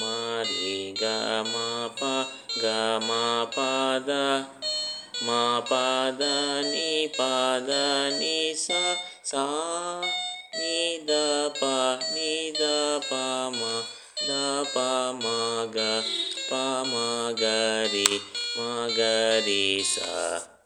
ma di ga ma pa ga ma pa da ma pa da ni pa da ni sa sa ni da pa ni da pa ma da pa ma ga pa ma ga ri ma ga ri sa.